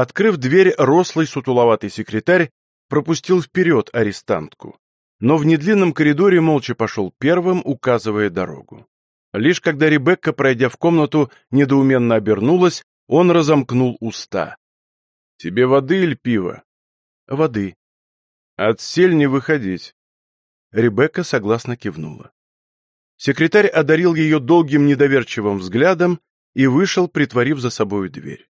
Открыв дверь, рослый сутуловатый секретарь пропустил вперед арестантку, но в недлинном коридоре молча пошел первым, указывая дорогу. Лишь когда Ребекка, пройдя в комнату, недоуменно обернулась, он разомкнул уста. «Тебе воды или пива?» «Воды». «Отсель не выходить». Ребекка согласно кивнула. Секретарь одарил ее долгим недоверчивым взглядом и вышел, притворив за собою дверь.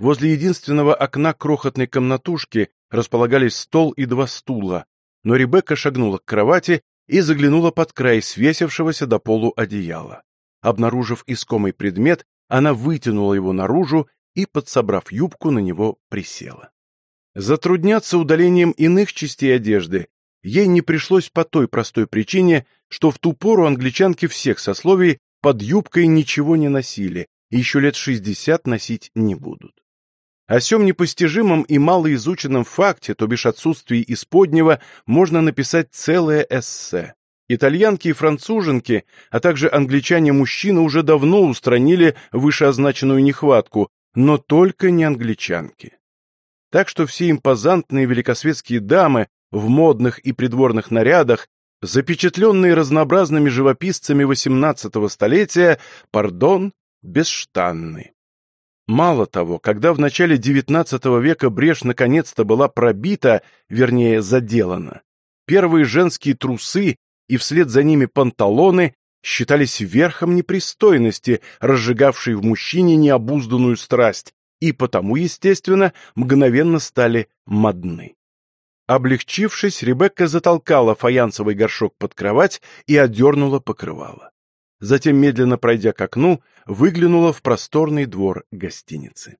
Возле единственного окна крохотной комнатушки располагались стол и два стула, но Ребекка шагнула к кровати и заглянула под край свесившегося до полу одеяла. Обнаружив искомый предмет, она вытянула его наружу и, подсобрав юбку, на него присела. Затрудняться удалением иных частей одежды ей не пришлось по той простой причине, что в ту пору англичанки всех сословий под юбкой ничего не носили и еще лет шестьдесят носить не будут. О сем непостижимом и малоизученном факте, то бишь отсутствии исподнего, можно написать целое эссе. Итальянки и француженки, а также англичане-мужчины уже давно устранили вышеозначенную нехватку, но только не англичанки. Так что все импозантные великосветские дамы в модных и придворных нарядах, запечатленные разнообразными живописцами XVIII столетия, пардон, бесштанны. Мало того, когда в начале XIX века брешь наконец-то была пробита, вернее, заделана, первые женские трусы и вслед за ними панталоны считались верхом непристойности, разжигавшей в мужчине необузданную страсть, и потому, естественно, мгновенно стали модны. Облегчившись, Ребекка затолкала фаянсовый горшок под кровать и одернула покрывало затем, медленно пройдя к окну, выглянула в просторный двор гостиницы.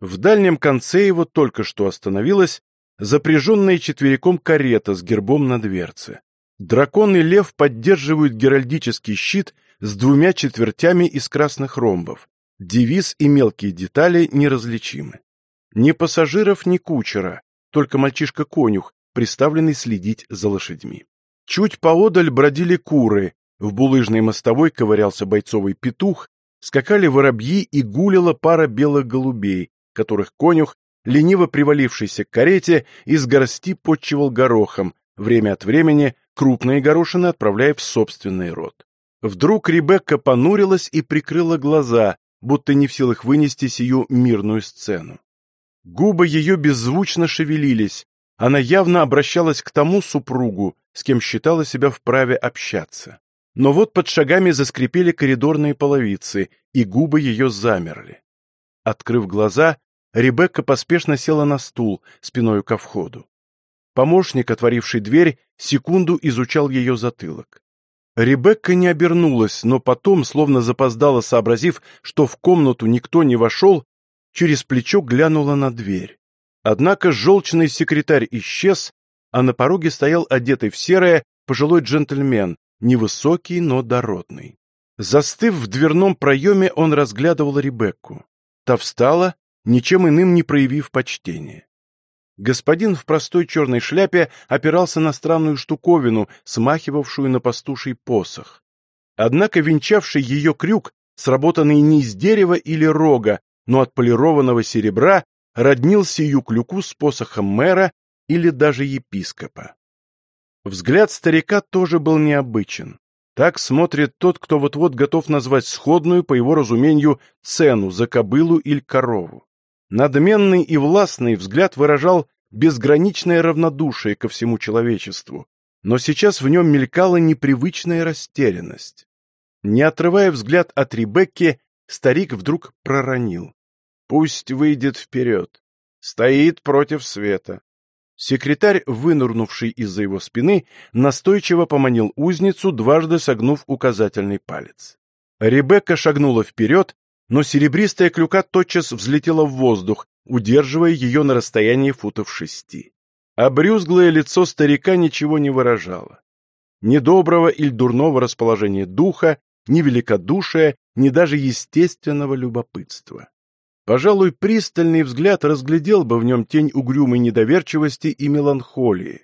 В дальнем конце его только что остановилась запряженная четвериком карета с гербом на дверце. Дракон и лев поддерживают геральдический щит с двумя четвертями из красных ромбов. Девиз и мелкие детали неразличимы. Ни пассажиров, ни кучера, только мальчишка-конюх, приставленный следить за лошадьми. Чуть поодаль бродили куры, в булыжной мостовой ковырялся бойцовый петух, скакали воробьи и гулила пара белых голубей, которых конюх, лениво привалившийся к карете, из горсти подчивал горохом, время от времени крупные горошины отправляя в собственный рот. Вдруг Ребекка понурилась и прикрыла глаза, будто не в силах вынести сию мирную сцену. Губы ее беззвучно шевелились, она явно обращалась к тому супругу, с кем считала себя вправе общаться. Но вот под шагами заскрипели коридорные половицы, и губы ее замерли. Открыв глаза, Ребекка поспешно села на стул, спиною ко входу. Помощник, отворивший дверь, секунду изучал ее затылок. Ребекка не обернулась, но потом, словно запоздала, сообразив, что в комнату никто не вошел, через плечо глянула на дверь. Однако желчный секретарь исчез, а на пороге стоял одетый в серое пожилой джентльмен, невысокий, но дородный. Застыв в дверном проеме, он разглядывал Ребекку. Та встала, ничем иным не проявив почтения. Господин в простой черной шляпе опирался на странную штуковину, смахивавшую на пастуший посох. Однако венчавший ее крюк, сработанный не из дерева или рога, но от полированного серебра, роднил сию клюку с посохом мэра или даже епископа. Взгляд старика тоже был необычен. Так смотрит тот, кто вот-вот готов назвать сходную, по его разумению, цену за кобылу или корову. Надменный и властный взгляд выражал безграничное равнодушие ко всему человечеству, но сейчас в нем мелькала непривычная растерянность. Не отрывая взгляд от Ребекки, старик вдруг проронил. «Пусть выйдет вперед. Стоит против света. Секретарь, вынурнувший из-за его спины, настойчиво поманил узницу, дважды согнув указательный палец. Ребекка шагнула вперед, но серебристая клюка тотчас взлетела в воздух, удерживая ее на расстоянии футов шести. Обрюзглое лицо старика ничего не выражало. Ни доброго или дурного расположения духа, ни великодушия, ни даже естественного любопытства. Пожалуй, пристальный взгляд разглядел бы в нем тень угрюмой недоверчивости и меланхолии.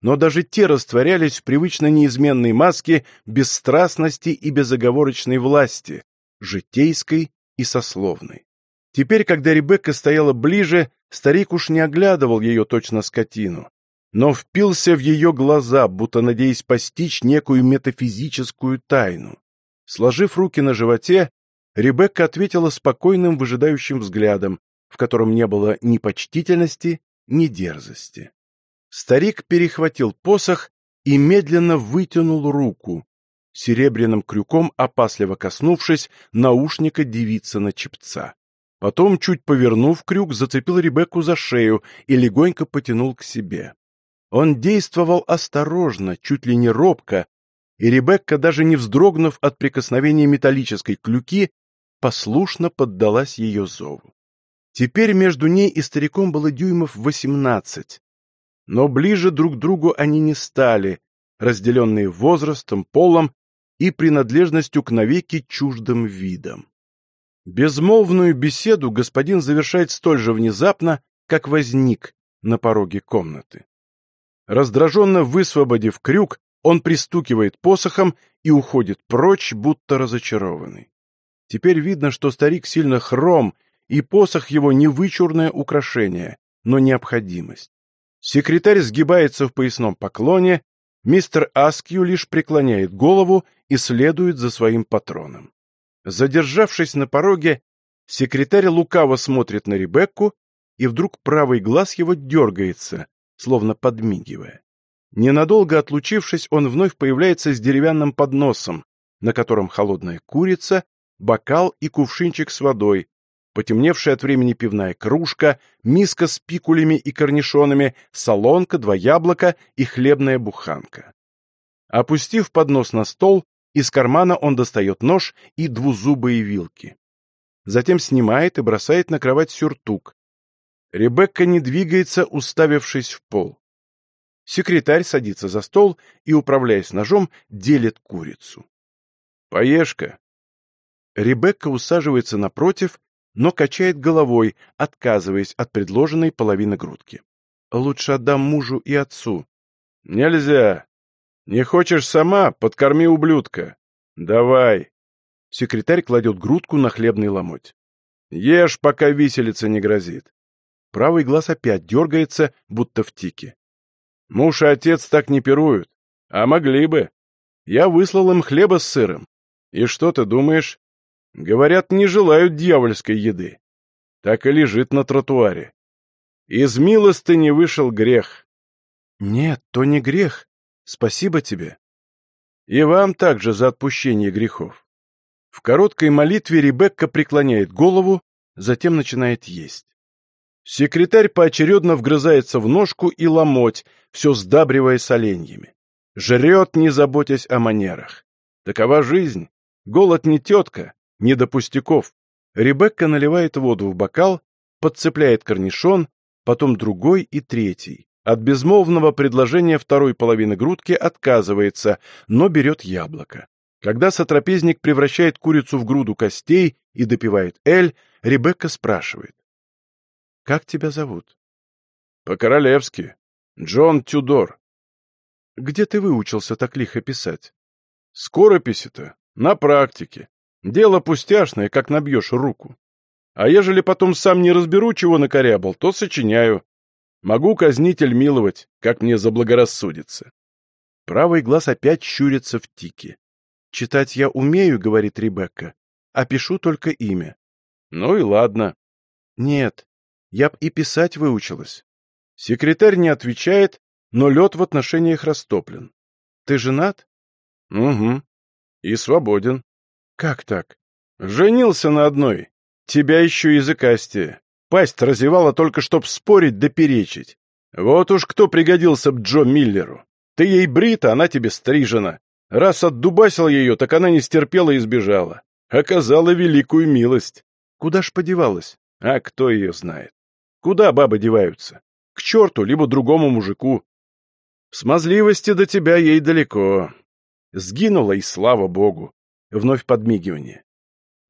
Но даже те растворялись в привычно неизменной маске бесстрастности и безоговорочной власти, житейской и сословной. Теперь, когда Ребекка стояла ближе, старик уж не оглядывал ее точно скотину, но впился в ее глаза, будто надеясь постичь некую метафизическую тайну. Сложив руки на животе, Ребекка ответила спокойным выжидающим взглядом, в котором не было ни почтительности, ни дерзости. Старик перехватил посох и медленно вытянул руку, серебряным крюком опасливо коснувшись наушника девицы на чепца. Потом, чуть повернув крюк, зацепил Ребекку за шею и легонько потянул к себе. Он действовал осторожно, чуть ли не робко, и Ребекка, даже не вздрогнув от прикосновения металлической клюки, послушно поддалась ее зову. Теперь между ней и стариком было дюймов восемнадцать, но ближе друг к другу они не стали, разделенные возрастом, полом и принадлежностью к навеки чуждым видам. Безмолвную беседу господин завершает столь же внезапно, как возник на пороге комнаты. Раздраженно высвободив крюк, он пристукивает посохом и уходит прочь, будто разочарованный. Теперь видно, что старик сильно хром, и посох его не вычурное украшение, но необходимость. Секретарь сгибается в поясном поклоне, мистер Аскью лишь преклоняет голову и следует за своим патроном. Задержавшись на пороге, секретарь лукаво смотрит на Ребекку, и вдруг правый глаз его дергается, словно подмигивая. Ненадолго отлучившись, он вновь появляется с деревянным подносом, на котором холодная курица, бокал и кувшинчик с водой, потемневшая от времени пивная кружка, миска с пикулями и корнишонами, солонка, два яблока и хлебная буханка. Опустив поднос на стол, из кармана он достает нож и двузубые вилки. Затем снимает и бросает на кровать сюртук. Ребекка не двигается, уставившись в пол. Секретарь садится за стол и, управляясь ножом, делит курицу. «Поешь-ка». Ребекка усаживается напротив но качает головой, отказываясь от предложенной половины грудки. «Лучше отдам мужу и отцу». «Нельзя. Не хочешь сама? Подкорми ублюдка. Давай». Секретарь кладет грудку на хлебный ломоть. «Ешь, пока виселица не грозит». Правый глаз опять дергается, будто в тике. Муж и отец так не пируют. А могли бы. Я выслал им хлеба с сыром. И что ты думаешь? Говорят, не желают дьявольской еды. Так и лежит на тротуаре. Из милости вышел грех. Нет, то не грех. Спасибо тебе. И вам также за отпущение грехов. В короткой молитве Ребекка преклоняет голову, затем начинает есть. Секретарь поочередно вгрызается в ножку и ломоть, все сдабривая соленьями. Жрет, не заботясь о манерах. Такова жизнь. Голод не тетка, не до пустяков. Ребекка наливает воду в бокал, подцепляет корнишон, потом другой и третий. От безмолвного предложения второй половины грудки отказывается, но берет яблоко. Когда сотрапезник превращает курицу в груду костей и допивает эль, Ребекка спрашивает. «Как тебя зовут?» «По-королевски. Джон Тюдор». «Где ты выучился так лихо писать?» «Скорописи-то. На практике. Дело пустяшное, как набьешь руку. А ежели потом сам не разберу, чего накорябал, то сочиняю. Могу казнитель миловать, как мне заблагорассудится. Правый глаз опять щурится в тике. «Читать я умею», — говорит Ребекка, — «а пишу только имя». «Ну и ладно». «Нет, я б и писать выучилась». Секретарь не отвечает, но лед в отношениях растоплен. «Ты женат?» «Угу. И свободен». «Как так?» «Женился на одной. Тебя еще языкастее. Пасть разевала только чтоб спорить да перечить. Вот уж кто пригодился б Джо Миллеру. Ты ей брита, она тебе стрижена. Раз отдубасил ее, так она не стерпела и сбежала. Оказала великую милость. Куда ж подевалась? А кто ее знает? Куда бабы деваются? К черту, либо другому мужику. Смазливости до тебя ей далеко. Сгинула, и слава богу. Вновь подмигивание.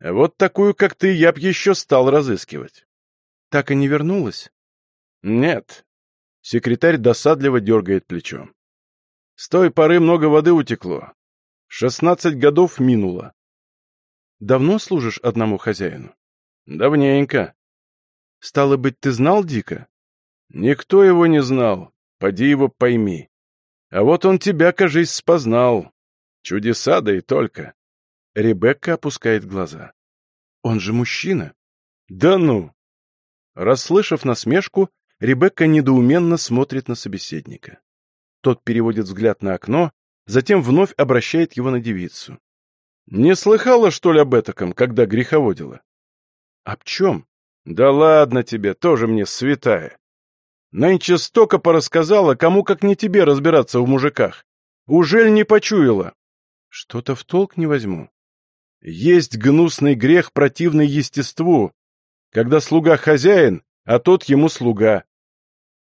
Вот такую, как ты, я б еще стал разыскивать. Так и не вернулась? Нет. Секретарь досадливо дергает плечом. С той поры много воды утекло. Шестнадцать годов минуло. Давно служишь одному хозяину? Давненько. Стало быть, ты знал Дика? Никто его не знал. Поди его пойми. А вот он тебя, кажись, спознал. Чудеса, да и только. Ребекка опускает глаза. Он же мужчина. Да ну! Расслышав насмешку, Ребекка недоуменно смотрит на собеседника. Тот переводит взгляд на окно, затем вновь обращает его на девицу. «Не слыхала, что ли, об этаком, когда греховодила?» «Об чем?» «Да ладно тебе, тоже мне святая. Нынче столько порассказала, кому как не тебе разбираться в мужиках. Ужель не почуяла?» «Что-то в толк не возьму». «Есть гнусный грех, противный естеству, когда слуга хозяин, а тот ему слуга».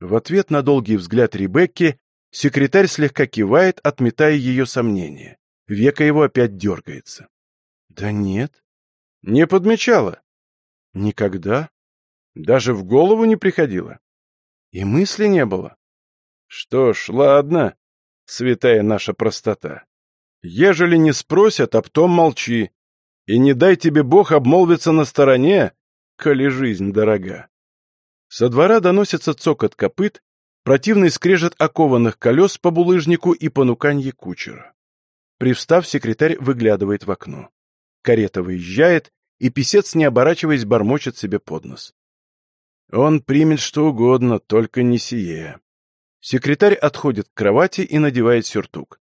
В ответ на долгий взгляд Ребекки секретарь слегка кивает, отметая ее сомнения. Века его опять дергается. «Да нет». «Не подмечала?» «Никогда. Даже в голову не приходило. И мысли не было». «Что ж, ладно, святая наша простота. Ежели не спросят, об том молчи. И не дай тебе Бог обмолвиться на стороне, коли жизнь дорога». Со двора доносится цокот копыт, противный скрежет окованных колес по булыжнику и понуканье кучера. Привстав, секретарь выглядывает в окно. Карета выезжает, и писец, не оборачиваясь, бормочет себе под нос. Он примет что угодно, только не сие. Секретарь отходит к кровати и надевает сюртук.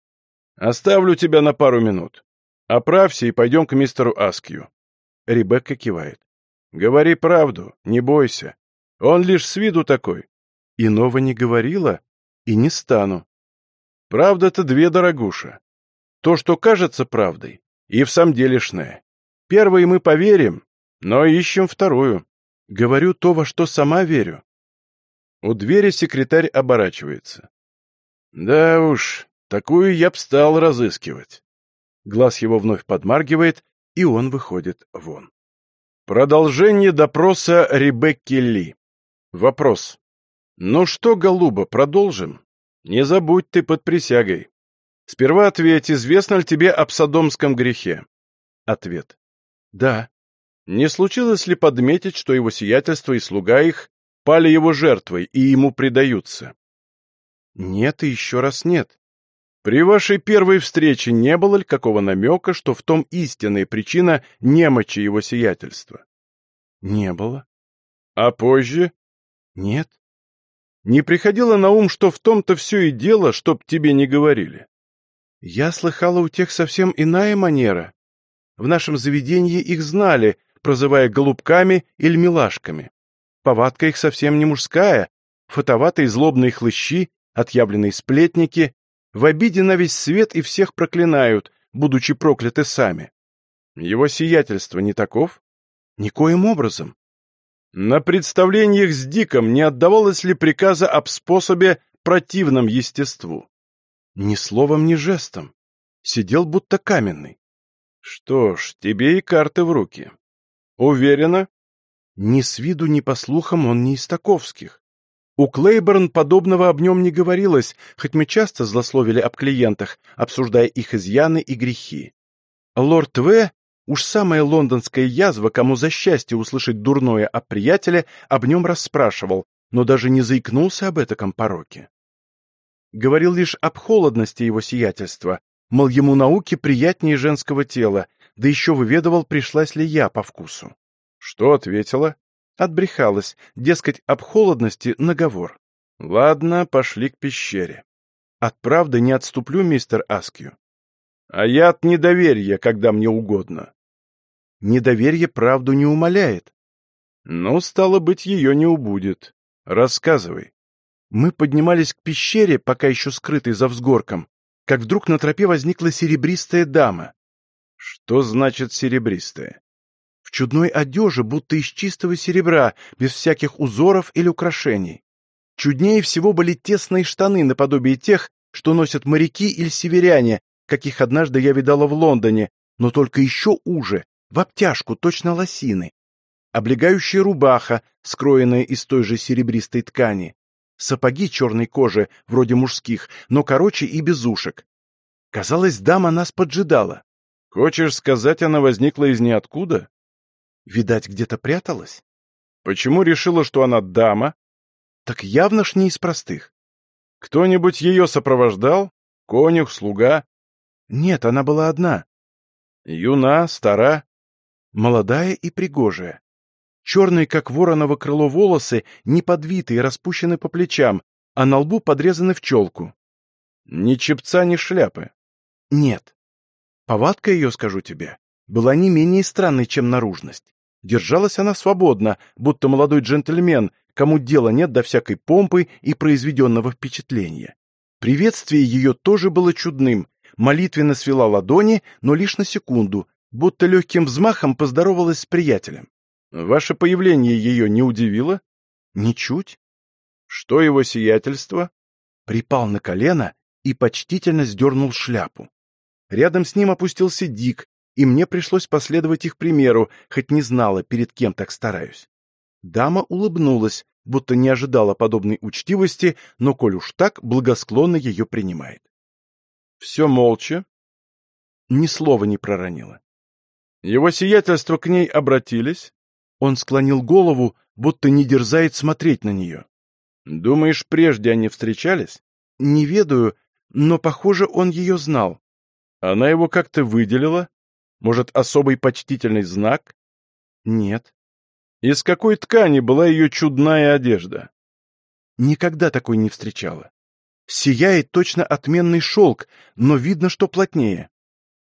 «Оставлю тебя на пару минут. Оправься и пойдем к мистеру Аскью». Ребекка кивает. «Говори правду, не бойся. Он лишь с виду такой. Иного не говорила и не стану. Правда-то две, дорогуша. То, что кажется правдой, и в самом делешное. Первой мы поверим, но ищем вторую. Говорю то, во что сама верю. У двери секретарь оборачивается. Да уж, такую я б стал разыскивать. Глаз его вновь подмаргивает, и он выходит вон. Продолжение допроса Ребекки Ли. Вопрос. Ну что, голуба, продолжим? Не забудь ты под присягой. Сперва ответь, известно ли тебе об садомском грехе? Ответ. Да. Не случилось ли подметить, что его сиятельство и слуга их пали его жертвой и ему предаются? Нет и еще раз нет. При вашей первой встрече не было ли какого намека, что в том истинная причина немочи его сиятельства? Не было. А позже? Нет. Не приходило на ум, что в том-то все и дело, чтоб тебе не говорили. Я слыхала у тех совсем иная манера. В нашем заведении их знали, прозывая голубками или милашками. Повадка их совсем не мужская, фотоватые злобные хлыщи, отъявленные сплетники, в обиде на весь свет и всех проклинают, будучи прокляты сами. Его сиятельство не таков? Никоим образом. На представлениях с Диком не отдавалось ли приказа об способе противном естеству? Ни словом, ни жестом. Сидел будто каменный. Что ж, тебе и карты в руки. Уверена? Ни с виду, ни по слухам он не из таковских. У Клейборн подобного об нем не говорилось, хоть мы часто злословили об клиентах, обсуждая их изъяны и грехи. Лорд В. Уж самая лондонская язва, кому за счастье услышать дурное о приятеле, об нем расспрашивал, но даже не заикнулся об этом пороке говорил лишь об холодности его сиятельства, мол, ему науки приятнее женского тела, да еще выведывал, пришлась ли я по вкусу. Что ответила? Отбрехалась, дескать, об холодности наговор. Ладно, пошли к пещере. От правды не отступлю, мистер Аскью. А я от недоверия, когда мне угодно. Недоверие правду не умаляет. Ну, стало быть, ее не убудет. Рассказывай. Мы поднимались к пещере, пока еще скрытой за взгорком, как вдруг на тропе возникла серебристая дама. Что значит серебристая? В чудной одежде, будто из чистого серебра, без всяких узоров или украшений. Чуднее всего были тесные штаны наподобие тех, что носят моряки или северяне, каких однажды я видала в Лондоне, но только еще уже, в обтяжку, точно лосины. Облегающая рубаха, скроенная из той же серебристой ткани, сапоги черной кожи, вроде мужских, но короче и без ушек. Казалось, дама нас поджидала. Хочешь сказать, она возникла из ниоткуда? Видать, где-то пряталась? Почему решила, что она дама? Так явно ж не из простых. Кто-нибудь ее сопровождал? Конюх, слуга? Нет, она была одна. Юна, стара? Молодая и пригожая. Черные, как вороново крыло, волосы, неподвитые, распущены по плечам, а на лбу подрезаны в челку. Ни чепца, ни шляпы. Нет. Повадка ее, скажу тебе, была не менее странной, чем наружность. Держалась она свободно, будто молодой джентльмен, кому дела нет до всякой помпы и произведенного впечатления. Приветствие ее тоже было чудным, молитвенно свела ладони, но лишь на секунду, будто легким взмахом поздоровалась с приятелем. Ваше появление ее не удивило? Ничуть. Что его сиятельство? Припал на колено и почтительно сдернул шляпу. Рядом с ним опустился Дик, и мне пришлось последовать их примеру, хоть не знала, перед кем так стараюсь. Дама улыбнулась, будто не ожидала подобной учтивости, но, коль уж так, благосклонно ее принимает. Все молча. Ни слова не проронила. Его сиятельство к ней обратились. Он склонил голову, будто не дерзает смотреть на нее. Думаешь, прежде они встречались? Не ведаю, но, похоже, он ее знал. Она его как-то выделила? Может, особый почтительный знак? Нет. Из какой ткани была ее чудная одежда? Никогда такой не встречала. Сияет точно отменный шелк, но видно, что плотнее.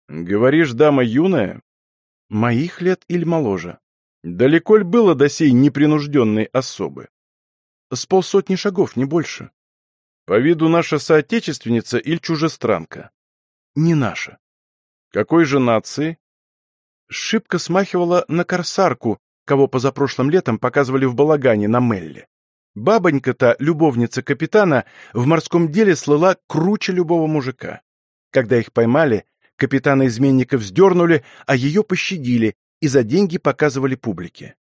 Говоришь, дама юная? Моих лет или моложе. Далеко ли было до сей непринужденной особы? С полсотни шагов, не больше. По виду наша соотечественница или чужестранка? Не наша. Какой же нации? Шибко смахивала на корсарку, кого позапрошлым летом показывали в балагане на Мелле. Бабонька-то, любовница капитана, в морском деле слыла круче любого мужика. Когда их поймали, капитана изменников сдернули, а ее пощадили и за деньги показывали публике.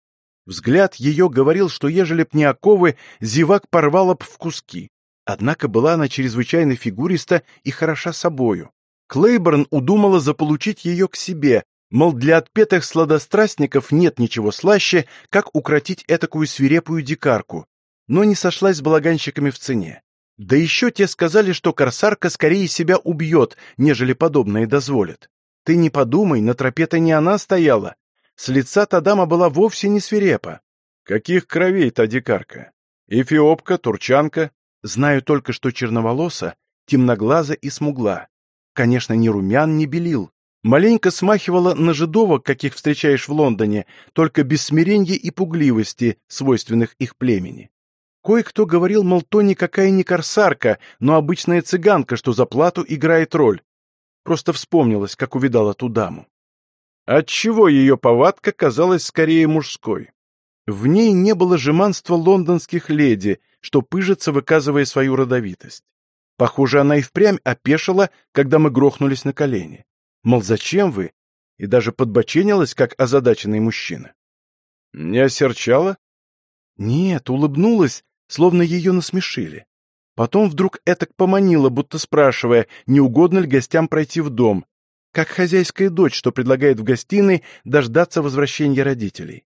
Взгляд ее говорил, что ежели б не оковы, зевак порвала б в куски. Однако была она чрезвычайно фигуриста и хороша собою. Клейборн удумала заполучить ее к себе, мол, для отпетых сладострастников нет ничего слаще, как укротить этакую свирепую дикарку, но не сошлась с балаганщиками в цене. Да еще те сказали, что корсарка скорее себя убьет, нежели подобное дозволит. Ты не подумай, на тропе-то не она стояла. С лица та дама была вовсе не свирепа. Каких кровей та дикарка? Эфиопка, турчанка? Знаю только, что черноволоса, темноглаза и смугла. Конечно, ни румян, ни белил. Маленько смахивала на жидовок, каких встречаешь в Лондоне, только без смиренья и пугливости, свойственных их племени. Кое-кто говорил, мол, то никакая не корсарка, но обычная цыганка, что за плату играет роль. Просто вспомнилось, как увидала ту даму. Отчего ее повадка казалась скорее мужской? В ней не было жеманства лондонских леди, что пыжится, выказывая свою родовитость. Похоже, она и впрямь опешила, когда мы грохнулись на колени. Мол, зачем вы? И даже подбоченилась, как озадаченный мужчина. Не осерчала? Нет, улыбнулась, словно ее насмешили. Потом вдруг этак поманила, будто спрашивая, не угодно ли гостям пройти в дом, как хозяйская дочь, что предлагает в гостиной дождаться возвращения родителей.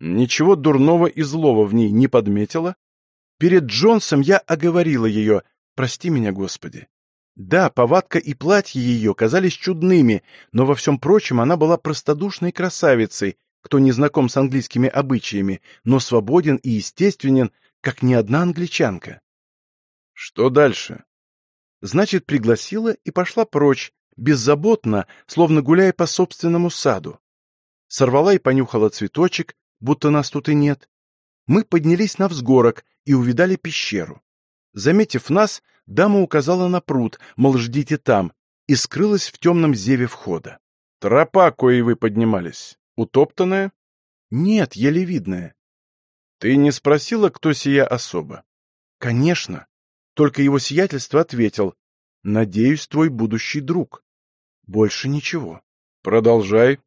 Ничего дурного и злого в ней не подметила? Перед Джонсом я оговорила ее, прости меня, Господи. Да, повадка и платье ее казались чудными, но во всем прочем она была простодушной красавицей, кто не знаком с английскими обычаями, но свободен и естественен, как ни одна англичанка. Что дальше? Значит, пригласила и пошла прочь, беззаботно, словно гуляя по собственному саду. Сорвала и понюхала цветочек, будто нас тут и нет. Мы поднялись на взгорок и увидали пещеру. Заметив нас, дама указала на пруд, мол, ждите там, и скрылась в темном зеве входа. Тропа, коей вы поднимались, утоптанная? Нет, еле видная. Ты не спросила, кто сия особа? Конечно. Только его сиятельство ответил. Надеюсь, твой будущий друг. Больше ничего. Продолжай.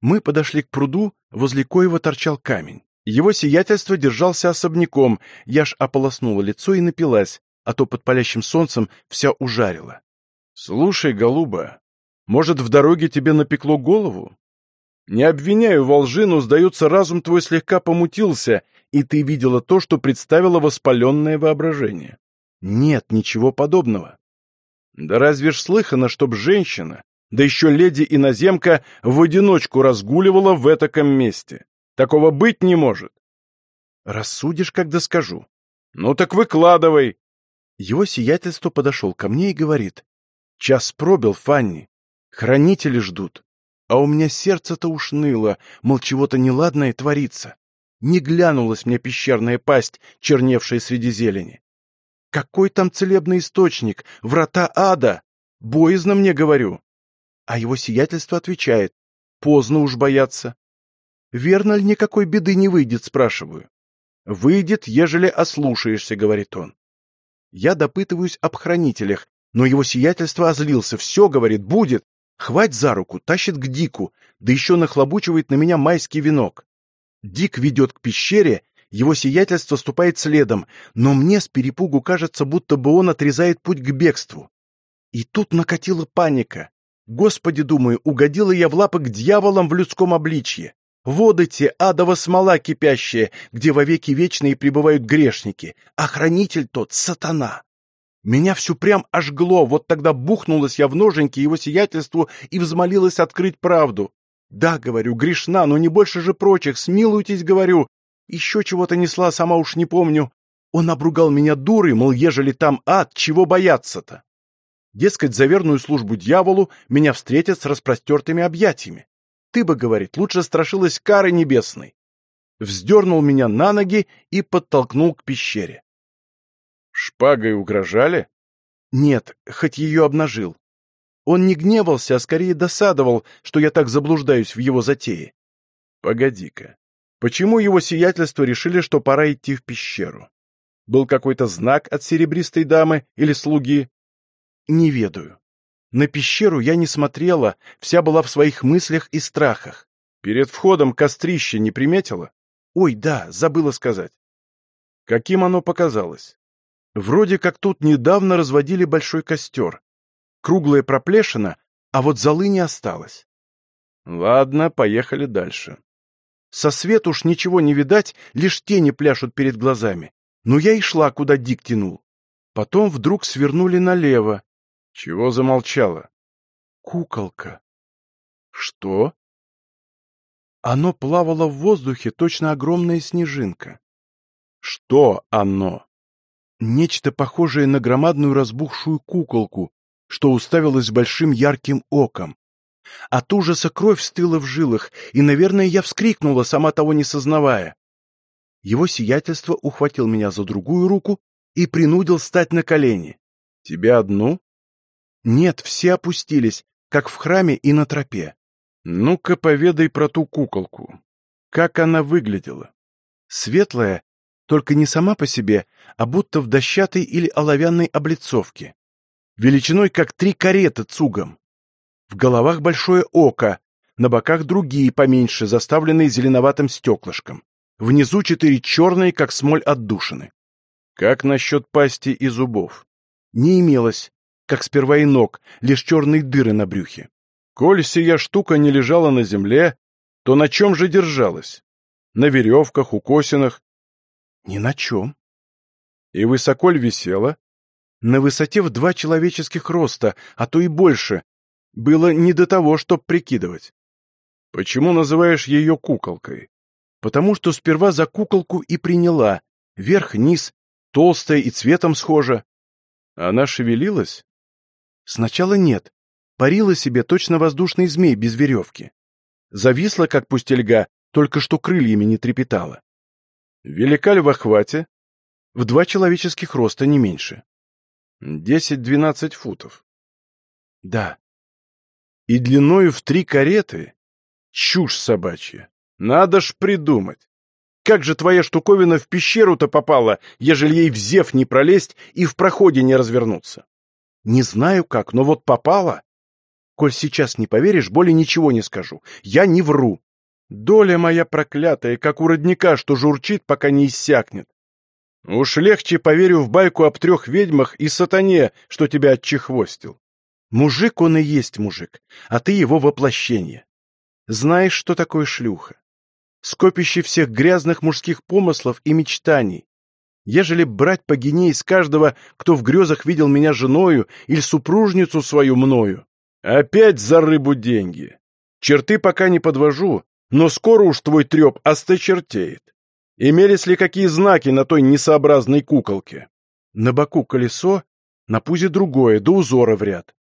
Мы подошли к пруду, возле коего торчал камень. Его сиятельство держался особняком, я ж ополоснула лицо и напилась, а то под палящим солнцем вся ужарила. Слушай, голуба, может, в дороге тебе напекло голову? Не обвиняю во лжи, но, сдается, разум твой слегка помутился, и ты видела то, что представило воспаленное воображение. Нет, ничего подобного. Да разве ж слыхано, чтоб женщина, да еще леди-иноземка, в одиночку разгуливала в этаком месте? Такого быть не может. Рассудишь, когда скажу. Ну так выкладывай. Его сиятельство подошел ко мне и говорит. Час пробил, Фанни. Хранители ждут. А у меня сердце-то уж ныло, мол, чего-то неладное творится. Не глянулась мне пещерная пасть, черневшая среди зелени. Какой там целебный источник? Врата ада! Боязно мне, говорю. А его сиятельство отвечает. Поздно уж бояться. Верно ли никакой беды не выйдет, спрашиваю. Выйдет, ежели ослушаешься, говорит он. Я допытываюсь об хранителях, но его сиятельство озлился. Все, говорит, будет. Хвать за руку, тащит к Дику, да еще нахлобучивает на меня майский венок. Дик ведет к пещере, его сиятельство ступает следом, но мне с перепугу кажется, будто бы он отрезает путь к бегству. И тут накатила паника. Господи, думаю, угодила я в лапы к дьяволам в людском обличье. Воды те, адова смола кипящая, где вовеки вечные пребывают грешники, а хранитель тот — сатана. Меня всю прям ожгло, вот тогда бухнулась я в ноженьки его сиятельству и взмолилась открыть правду. Да, говорю, грешна, но не больше же прочих, смилуйтесь, говорю, еще чего-то несла, сама уж не помню. Он обругал меня дурой, мол, ежели там ад, чего бояться-то? Дескать, за верную службу дьяволу меня встретят с распростертыми объятиями. Ты бы, говорит, лучше страшилась кары небесной. Вздернул меня на ноги и подтолкнул к пещере. Шпагой угрожали? Нет, хоть ее обнажил. Он не гневался, а скорее досадовал, что я так заблуждаюсь в его затее. Погоди-ка. Почему его сиятельство решили, что пора идти в пещеру? Был какой-то знак от серебристой дамы или слуги? Не ведаю. На пещеру я не смотрела, вся была в своих мыслях и страхах. Перед входом кострище не приметила? Ой, да, забыла сказать. Каким оно показалось? Вроде как тут недавно разводили большой костер. Круглая проплешина, а вот золы не осталось. Ладно, поехали дальше. Со свет уж ничего не видать, лишь тени пляшут перед глазами. Но я и шла, куда Дик тянул. Потом вдруг свернули налево. Чего замолчала? Куколка. Что? Оно плавало в воздухе, точно огромная снежинка. Что оно? Нечто похожее на громадную разбухшую куколку, что уставилось большим ярким оком. От ужаса кровь стыла в жилах, и, наверное, я вскрикнула, сама того не сознавая. Его сиятельство ухватил меня за другую руку и принудил стать на колени. «Тебя одну?» «Нет, все опустились, как в храме и на тропе». «Ну-ка, поведай про ту куколку. Как она выглядела?» «Светлая, только не сама по себе, а будто в дощатой или оловянной облицовке. Величиной, как три кареты цугом. В головах большое око, на боках другие поменьше, заставленные зеленоватым стеклышком. Внизу четыре черные, как смоль отдушины. Как насчет пасти и зубов? Не имелось, как сперва и ног, лишь черные дыры на брюхе. Коль сия штука не лежала на земле, то на чем же держалась? На веревках, укосинах? Ни на чем. И высоко ль висела? На высоте в два человеческих роста, а то и больше, было не до того, чтоб прикидывать. Почему называешь ее куколкой? Потому что сперва за куколку и приняла. Верх-низ, толстая и цветом схожа. Она шевелилась? Сначала нет. Парила себе точно воздушный змей без веревки. Зависла, как пустельга, только что крыльями не трепетала. Велика ли в охвате? В два человеческих роста, не меньше. Десять-двенадцать футов. Да. И длиною в три кареты? Чушь собачья. Надо ж придумать. Как же твоя штуковина в пещеру-то попала, ежели ей в зев не пролезть и в проходе не развернуться? Не знаю как, но вот попала. Коль сейчас не поверишь, более ничего не скажу. Я не вру. Доля моя проклятая, как у родника, что журчит, пока не иссякнет. Уж легче поверю в байку об трех ведьмах и сатане, что тебя отчехвостил. Мужик он и есть мужик, а ты его воплощение. Знаешь, что такое шлюха? скопище всех грязных мужских помыслов и мечтаний. Ежели брать по геней из каждого, кто в грезах видел меня женою или супружницу свою мною. Опять за рыбу деньги. Черты пока не подвожу, но скоро уж твой треп осточертеет. Имелись ли какие знаки на той несообразной куколке? На боку колесо, на пузе другое, до узора в ряд.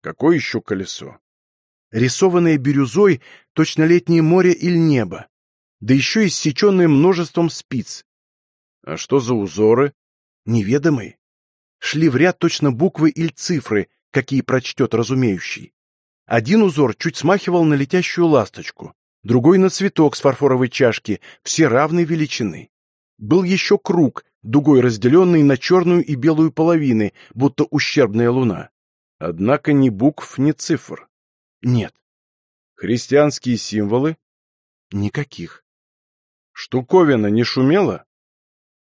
Какое еще колесо? Рисованное бирюзой, точно летнее море или небо. Да еще иссеченное множеством спиц. А что за узоры? Неведомые. Шли в ряд точно буквы или цифры, какие прочтет разумеющий. Один узор чуть смахивал на летящую ласточку, другой на цветок с фарфоровой чашки, все равной величины. Был еще круг, дугой разделенный на черную и белую половины, будто ущербная луна. Однако ни букв, ни цифр. Нет. Христианские символы? Никаких. Штуковина не шумела?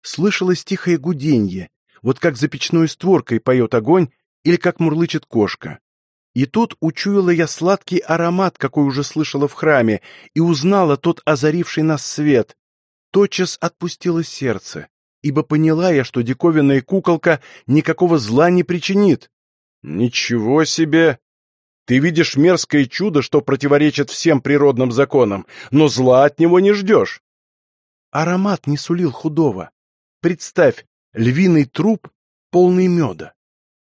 Слышалось тихое гуденье, вот как за печной створкой поет огонь или как мурлычет кошка. И тут учуяла я сладкий аромат, какой уже слышала в храме, и узнала тот озаривший нас свет. Тотчас отпустило сердце, ибо поняла я, что диковинная куколка никакого зла не причинит. Ничего себе! Ты видишь мерзкое чудо, что противоречит всем природным законам, но зла от него не ждешь. Аромат не сулил худого. Представь, львиный труп, полный меда.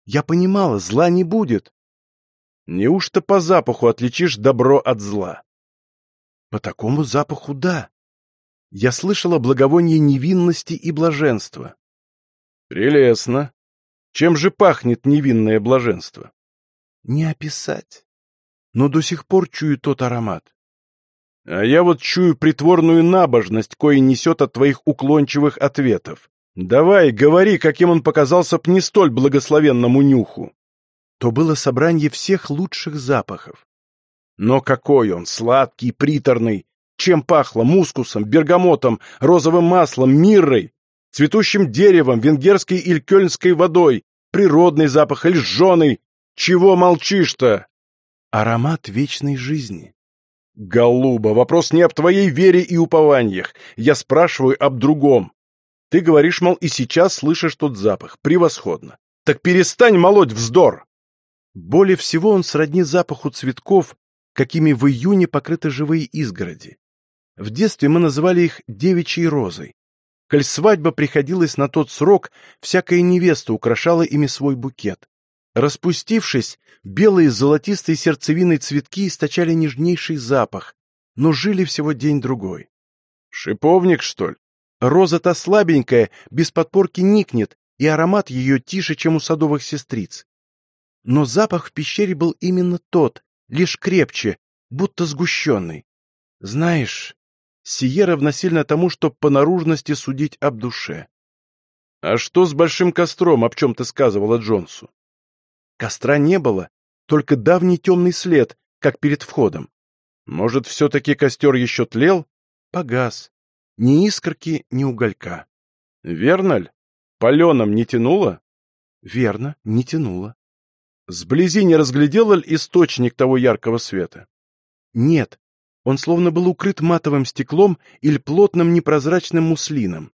Я понимала, зла не будет. Неужто по запаху отличишь добро от зла? По такому запаху да. Я слышала благовоние невинности и блаженства. Прелестно. Чем же пахнет невинное блаженство? Не описать. Но до сих пор чую тот аромат. А я вот чую притворную набожность, кое несет от твоих уклончивых ответов. Давай, говори, каким он показался б не столь благословенному нюху. То было собрание всех лучших запахов. Но какой он, сладкий, приторный! Чем пахло? Мускусом, бергамотом, розовым маслом, миррой, цветущим деревом, венгерской или кёльнской водой, природный запах или жженый. Чего молчишь-то? Аромат вечной жизни. Голуба, вопрос не об твоей вере и упованиях. Я спрашиваю об другом. Ты говоришь, мол, и сейчас слышишь тот запах. Превосходно. Так перестань молоть вздор. Более всего он сродни запаху цветков, какими в июне покрыты живые изгороди. В детстве мы называли их девичьей розой. Коль свадьба приходилась на тот срок, всякая невеста украшала ими свой букет. Распустившись, белые с золотистой сердцевиной цветки источали нежнейший запах, но жили всего день-другой. Шиповник, что ли? Роза-то слабенькая, без подпорки никнет, и аромат ее тише, чем у садовых сестриц. Но запах в пещере был именно тот, лишь крепче, будто сгущенный. Знаешь, сие равносильно тому, чтоб по наружности судить об душе. — А что с большим костром, об чем ты сказывала Джонсу? Костра не было, только давний темный след, как перед входом. Может, все-таки костер еще тлел? Погас. Ни искорки, ни уголька. Верно ли? Паленом не тянуло? Верно, не тянуло. Сблизи не разглядела ли источник того яркого света? Нет, он словно был укрыт матовым стеклом или плотным непрозрачным муслином,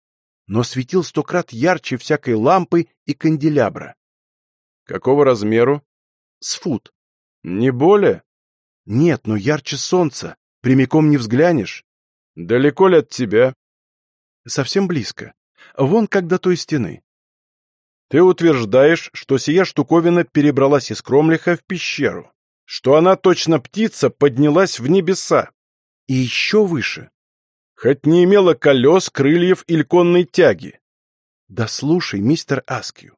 но светил сто крат ярче всякой лампы и канделябра. Какого размеру? С фут. Не более? Нет, но ярче солнца. Прямиком не взглянешь. Далеко ли от тебя? Совсем близко. Вон как до той стены. Ты утверждаешь, что сия штуковина перебралась из Кромлиха в пещеру, что она точно птица поднялась в небеса. И еще выше. Хоть не имела колес, крыльев или конной тяги. Да слушай, мистер Аскью,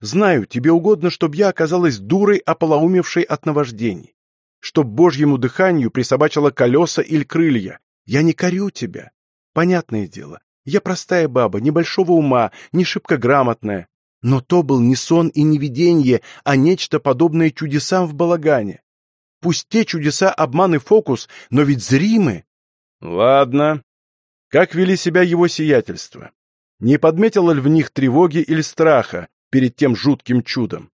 Знаю, тебе угодно, чтобы я оказалась дурой, ополоумевшей от наваждений. Чтоб божьему дыханию присобачило колеса или крылья. Я не корю тебя. Понятное дело, я простая баба, небольшого ума, не шибко грамотная. Но то был не сон и не видение, а нечто подобное чудесам в балагане. Пусть те чудеса обман и фокус, но ведь зримы. Ладно. Как вели себя его сиятельство? Не подметило ли в них тревоги или страха, перед тем жутким чудом.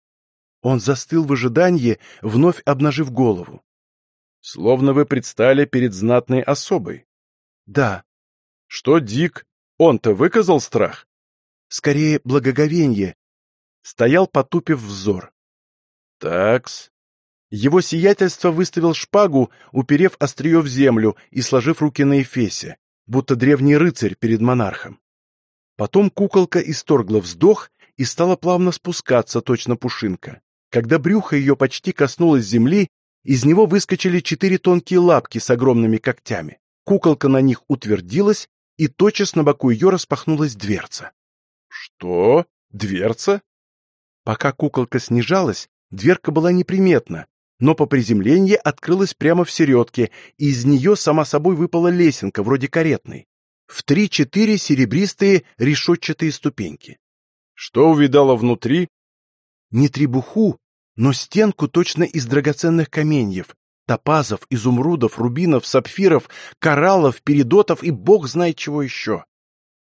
Он застыл в ожидании, вновь обнажив голову. Словно вы предстали перед знатной особой. Да. Что Дик? Он-то выказал страх? Скорее, благоговенье. Стоял, потупив взор. Такс. Его сиятельство выставил шпагу, уперев острие в землю и сложив руки на эфесе, будто древний рыцарь перед монархом. Потом куколка исторгла вздох и стала плавно спускаться, точно пушинка. Когда брюхо ее почти коснулось земли, из него выскочили четыре тонкие лапки с огромными когтями. Куколка на них утвердилась, и тотчас на боку ее распахнулась дверца. Что? Дверца? Пока куколка снижалась, дверка была неприметна, но по приземлении открылась прямо в середке, и из нее сама собой выпала лесенка, вроде каретной. В три-четыре серебристые решетчатые ступеньки. Что увидала внутри? Не требуху, но стенку точно из драгоценных каменьев, топазов, изумрудов, рубинов, сапфиров, кораллов, передотов и бог знает чего еще.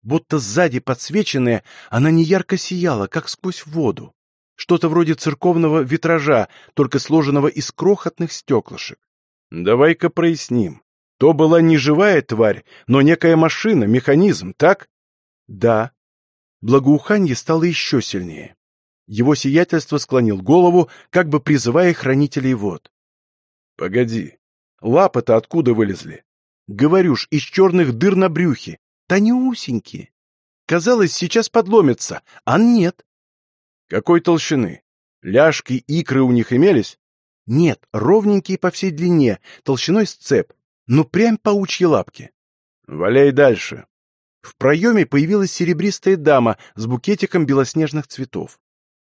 Будто сзади подсвеченная, она неярко сияла, как сквозь воду. Что-то вроде церковного витража, только сложенного из крохотных стеклышек. Давай-ка проясним. То была не живая тварь, но некая машина, механизм, так? Да. Благоуханье стало еще сильнее. Его сиятельство склонил голову, как бы призывая хранителей вод. Погоди, лапы-то откуда вылезли? Говорю ж, из черных дыр на брюхе. Тонюсенькие. Казалось, сейчас подломится, а нет. Какой толщины? Ляжки, икры у них имелись? Нет, ровненькие по всей длине, толщиной с цеп. Ну, прям паучьи лапки. Валяй дальше. В проеме появилась серебристая дама с букетиком белоснежных цветов.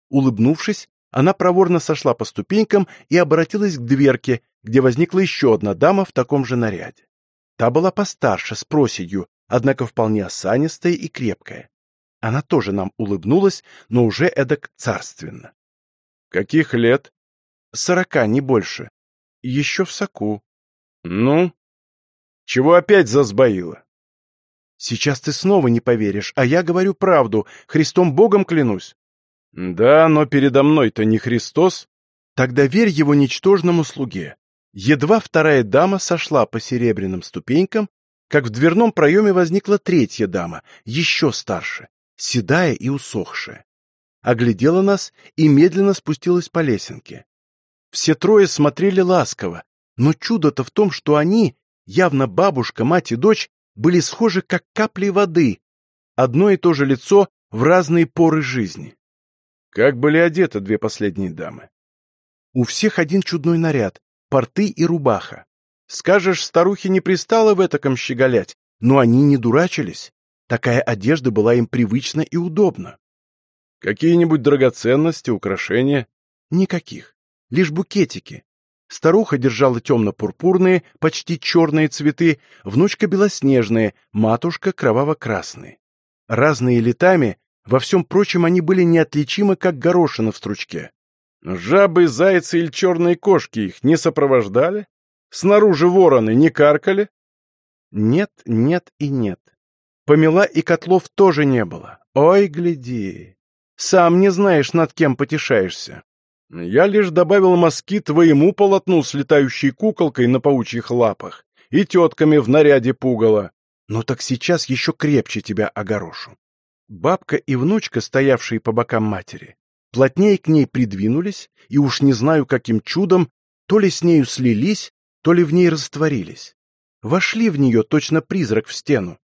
Улыбнувшись, она проворно сошла по ступенькам и обратилась к дверке, где возникла еще одна дама в таком же наряде. Та была постарше, с проседью, однако вполне осанистая и крепкая. Она тоже нам улыбнулась, но уже эдак царственно. «Каких лет?» «Сорока, не больше. Еще в соку». «Ну? Чего опять засбоила?» «Сейчас ты снова не поверишь, а я говорю правду, Христом Богом клянусь». «Да, но передо мной-то не Христос». «Тогда верь его ничтожному слуге». Едва вторая дама сошла по серебряным ступенькам, как в дверном проеме возникла третья дама, еще старше седая и усохшая. Оглядела нас и медленно спустилась по лесенке. Все трое смотрели ласково, но чудо-то в том, что они, явно бабушка, мать и дочь, были схожи как капли воды, одно и то же лицо в разные поры жизни. Как были одеты две последние дамы? У всех один чудной наряд, порты и рубаха. Скажешь, старухи не пристало в этаком щеголять, но они не дурачились. Такая одежда была им привычна и удобна. Какие-нибудь драгоценности, украшения? Никаких. Лишь букетики. Старуха держала темно-пурпурные, почти черные цветы, внучка белоснежные, матушка кроваво-красные. Разные летами, во всем прочем они были неотличимы, как горошина в стручке. Жабы, зайцы или черные кошки их не сопровождали? Снаружи вороны не каркали? Нет, нет и нет. Помела и котлов тоже не было. Ой, гляди! Сам не знаешь, над кем потешаешься. Я лишь добавил мазки твоему полотну с летающей куколкой на паучьих лапах и тетками в наряде пугала. Но так сейчас еще крепче тебя огорошу. Бабка и внучка, стоявшие по бокам матери, плотнее к ней придвинулись, и уж не знаю, каким чудом, то ли с нею слились, то ли в ней растворились. Вошли в нее точно призрак в стену.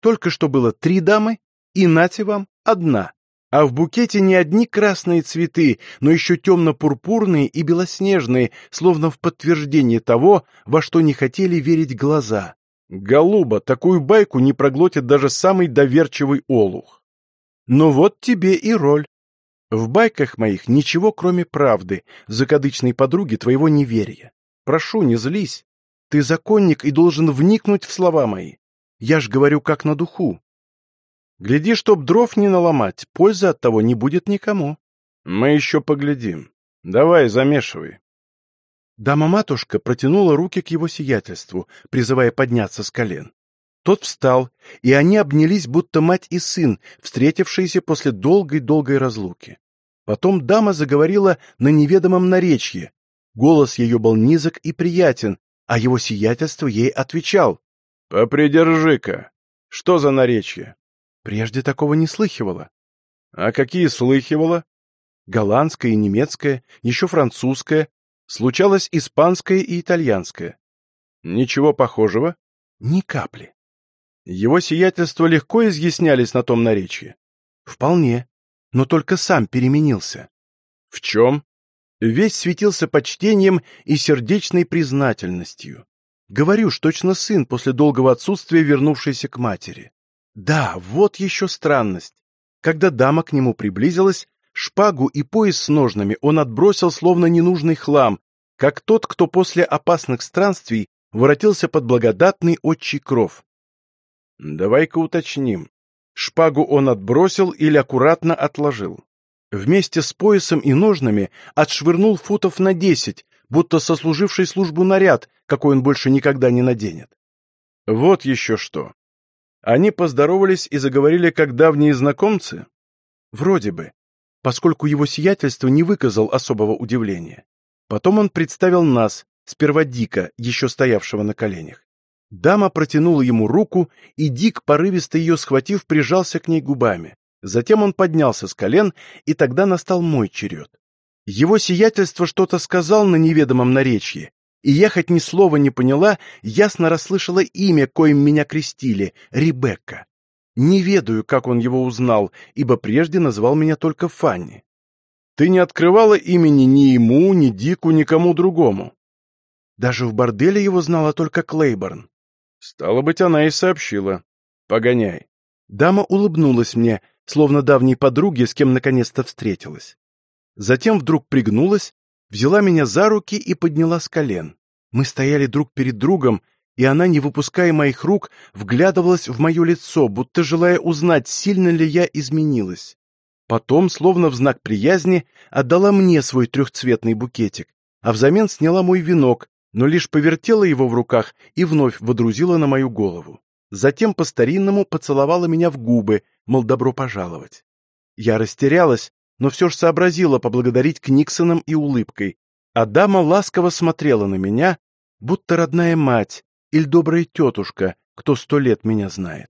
Только что было три дамы, и нате вам одна. А в букете не одни красные цветы, но еще темно-пурпурные и белоснежные, словно в подтверждение того, во что не хотели верить глаза. Голуба, такую байку не проглотит даже самый доверчивый олух. Ну вот тебе и роль. В байках моих ничего, кроме правды, закадычной подруги твоего неверия. Прошу, не злись. Ты законник и должен вникнуть в слова мои. Я ж говорю, как на духу. Гляди, чтоб дров не наломать, пользы от того не будет никому. Мы еще поглядим. Давай, замешивай. Дама-матушка протянула руки к его сиятельству, призывая подняться с колен. Тот встал, и они обнялись, будто мать и сын, встретившиеся после долгой-долгой разлуки. Потом дама заговорила на неведомом наречье. Голос ее был низок и приятен, а его сиятельство ей отвечал. Попридержи-ка. Что за наречие? Прежде такого не слыхивала. А какие слыхивала? Голландское и немецкое, еще французское, случалось испанское и итальянское. Ничего похожего? Ни капли. Его сиятельство легко изъяснялись на том наречии? Вполне, но только сам переменился. В чем? Весь светился почтением и сердечной признательностью. Говорю, что точно сын после долгого отсутствия, вернувшийся к матери. Да, вот еще странность. Когда дама к нему приблизилась, шпагу и пояс с ножнами он отбросил словно ненужный хлам, как тот, кто после опасных странствий воротился под благодатный отчий кров. Давай-ка уточним. Шпагу он отбросил или аккуратно отложил? Вместе с поясом и ножнами отшвырнул футов на десять, будто сослуживший службу наряд, какой он больше никогда не наденет. Вот еще что. Они поздоровались и заговорили как давние знакомцы? Вроде бы, поскольку его сиятельство не выказал особого удивления. Потом он представил нас, сперва Дика, еще стоявшего на коленях. Дама протянула ему руку, и Дик, порывисто ее схватив, прижался к ней губами. Затем он поднялся с колен, и тогда настал мой черед. Его сиятельство что-то сказал на неведомом наречии, и я хоть ни слова не поняла, ясно расслышала имя, коим меня крестили — Ребекка. Не ведаю, как он его узнал, ибо прежде назвал меня только Фанни. Ты не открывала имени ни ему, ни Дику, никому другому. Даже в борделе его знала только Клейборн. Стало быть, она и сообщила. Погоняй. Дама улыбнулась мне, словно давней подруге, с кем наконец-то встретилась. Затем вдруг пригнулась, взяла меня за руки и подняла с колен. Мы стояли друг перед другом, и она, не выпуская моих рук, вглядывалась в мое лицо, будто желая узнать, сильно ли я изменилась. Потом, словно в знак приязни, отдала мне свой трехцветный букетик, а взамен сняла мой венок, но лишь повертела его в руках и вновь водрузила на мою голову. Затем по-старинному поцеловала меня в губы, мол, добро пожаловать. Я растерялась, но все же сообразила поблагодарить Книксонам и улыбкой, а дама ласково смотрела на меня, будто родная мать или добрая тетушка, кто сто лет меня знает.